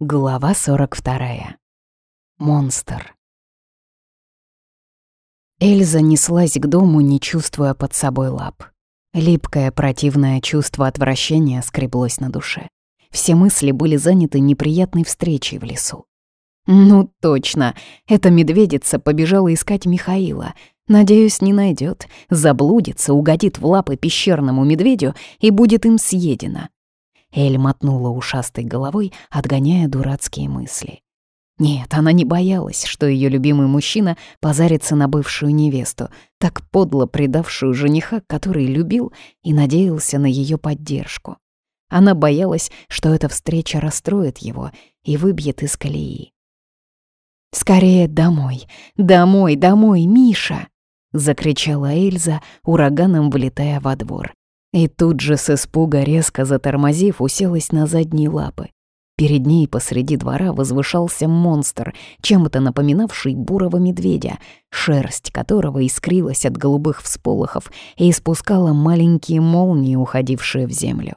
Глава 42. Монстр. Эльза неслась к дому, не чувствуя под собой лап. Липкое противное чувство отвращения скреблось на душе. Все мысли были заняты неприятной встречей в лесу. Ну точно, эта медведица побежала искать Михаила. Надеюсь, не найдет, заблудится, угодит в лапы пещерному медведю и будет им съедена. Эль мотнула ушастой головой, отгоняя дурацкие мысли. Нет, она не боялась, что ее любимый мужчина позарится на бывшую невесту, так подло предавшую жениха, который любил и надеялся на ее поддержку. Она боялась, что эта встреча расстроит его и выбьет из колеи. «Скорее домой! Домой, домой, Миша!» — закричала Эльза, ураганом влетая во двор. И тут же с испуга, резко затормозив, уселась на задние лапы. Перед ней посреди двора возвышался монстр, чем-то напоминавший бурого медведя, шерсть которого искрилась от голубых всполохов и испускала маленькие молнии, уходившие в землю.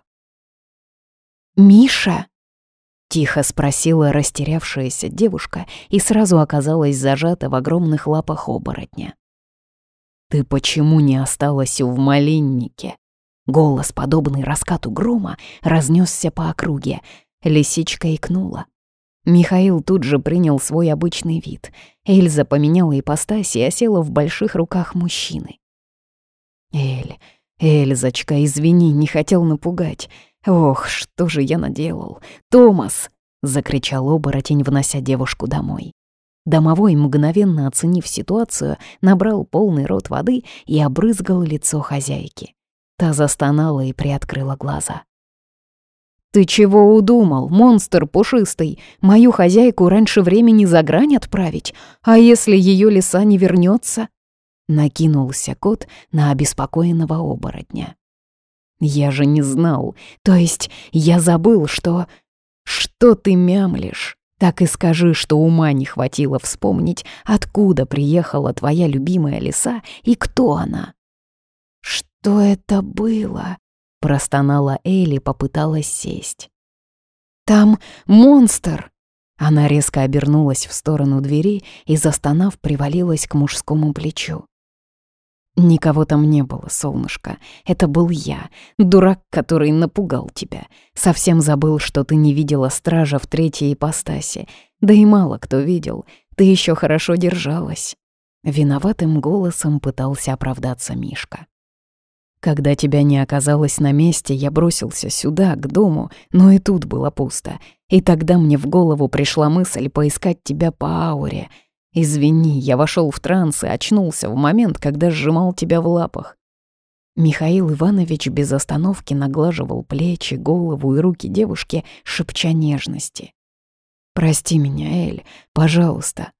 «Миша?» — тихо спросила растерявшаяся девушка и сразу оказалась зажата в огромных лапах оборотня. «Ты почему не осталась в малиннике?» Голос, подобный раскату грома, разнесся по округе. Лисичка икнула. Михаил тут же принял свой обычный вид. Эльза поменяла ипостась и осела в больших руках мужчины. «Эль, Эльзочка, извини, не хотел напугать. Ох, что же я наделал? Томас!» — закричал оборотень, внося девушку домой. Домовой, мгновенно оценив ситуацию, набрал полный рот воды и обрызгал лицо хозяйки. Та застонала и приоткрыла глаза. «Ты чего удумал, монстр пушистый? Мою хозяйку раньше времени за грань отправить? А если ее лиса не вернется? Накинулся кот на обеспокоенного оборотня. «Я же не знал, то есть я забыл, что...» «Что ты мямлишь?» Так и скажи, что ума не хватило вспомнить, откуда приехала твоя любимая лиса и кто она. «Что это было?» — простонала Элли, попыталась сесть. «Там монстр!» Она резко обернулась в сторону двери и, застонав, привалилась к мужскому плечу. «Никого там не было, солнышко. Это был я, дурак, который напугал тебя. Совсем забыл, что ты не видела стража в третьей ипостаси. Да и мало кто видел. Ты еще хорошо держалась». Виноватым голосом пытался оправдаться Мишка. Когда тебя не оказалось на месте, я бросился сюда, к дому, но и тут было пусто. И тогда мне в голову пришла мысль поискать тебя по ауре. Извини, я вошел в транс и очнулся в момент, когда сжимал тебя в лапах. Михаил Иванович без остановки наглаживал плечи, голову и руки девушки, шепча нежности. «Прости меня, Эль, пожалуйста».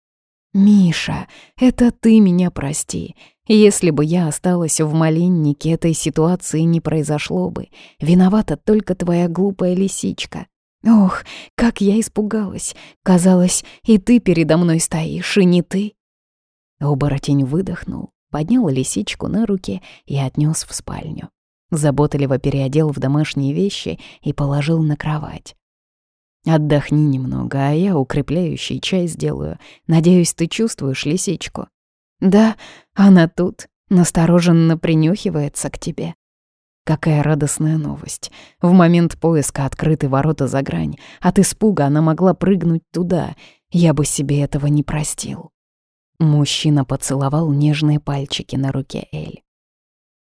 «Миша, это ты меня прости. Если бы я осталась в малиннике, этой ситуации не произошло бы. Виновата только твоя глупая лисичка. Ох, как я испугалась. Казалось, и ты передо мной стоишь, и не ты. Оборотень выдохнул, поднял лисичку на руки и отнес в спальню. Заботливо переодел в домашние вещи и положил на кровать. «Отдохни немного, а я укрепляющий чай сделаю. Надеюсь, ты чувствуешь лисичку?» Да, она тут, настороженно принюхивается к тебе. Какая радостная новость. В момент поиска открыты ворота за грань. От испуга она могла прыгнуть туда. Я бы себе этого не простил. Мужчина поцеловал нежные пальчики на руке Эль.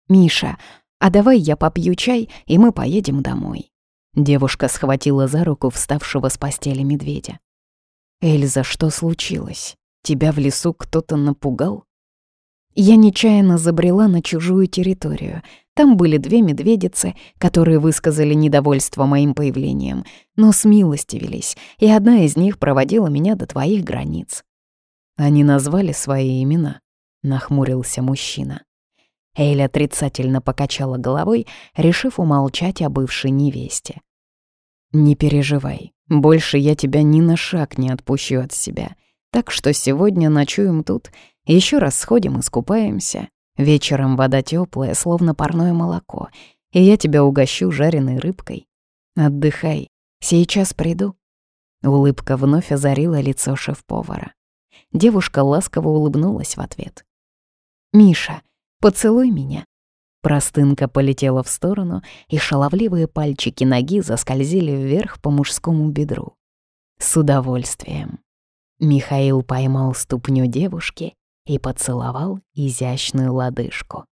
«Миша, а давай я попью чай, и мы поедем домой». Девушка схватила за руку вставшего с постели медведя. «Эльза, что случилось? Тебя в лесу кто-то напугал?» Я нечаянно забрела на чужую территорию. Там были две медведицы, которые высказали недовольство моим появлением, но с милости велись, и одна из них проводила меня до твоих границ. Они назвали свои имена, — нахмурился мужчина. Эйль отрицательно покачала головой, решив умолчать о бывшей невесте. «Не переживай, больше я тебя ни на шаг не отпущу от себя, так что сегодня ночуем тут еще раз сходим и скупаемся. Вечером вода теплая, словно парное молоко, и я тебя угощу жареной рыбкой. Отдыхай, сейчас приду». Улыбка вновь озарила лицо шеф-повара. Девушка ласково улыбнулась в ответ. «Миша, поцелуй меня». Простынка полетела в сторону, и шаловливые пальчики ноги заскользили вверх по мужскому бедру. С удовольствием. Михаил поймал ступню девушки и поцеловал изящную лодыжку.